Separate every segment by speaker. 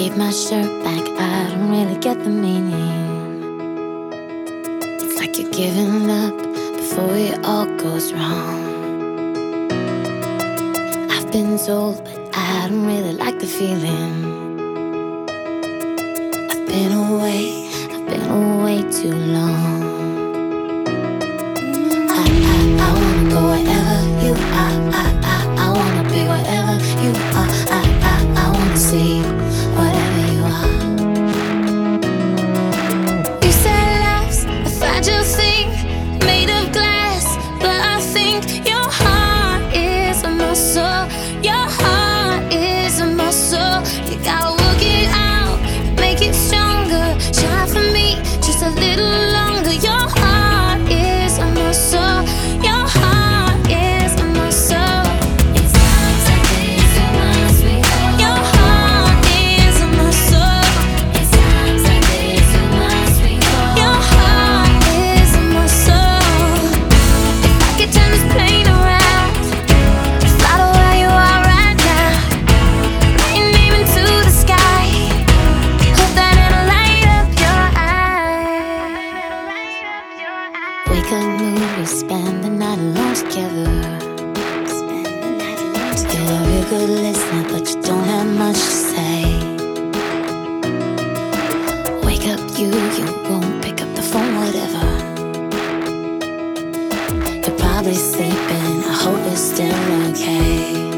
Speaker 1: gave my shirt back, I don't really get the meaning. It's like you're giving up before it all goes wrong. I've been told, but I don't really like the feeling. I've been away, I've been away too long. Night alone together. You're a good listener, but you don't have much to say. Wake up, you, you won't pick up the phone, whatever. You're probably sleeping, I hope it's still okay.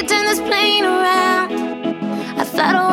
Speaker 1: could turn this plane around. I thought.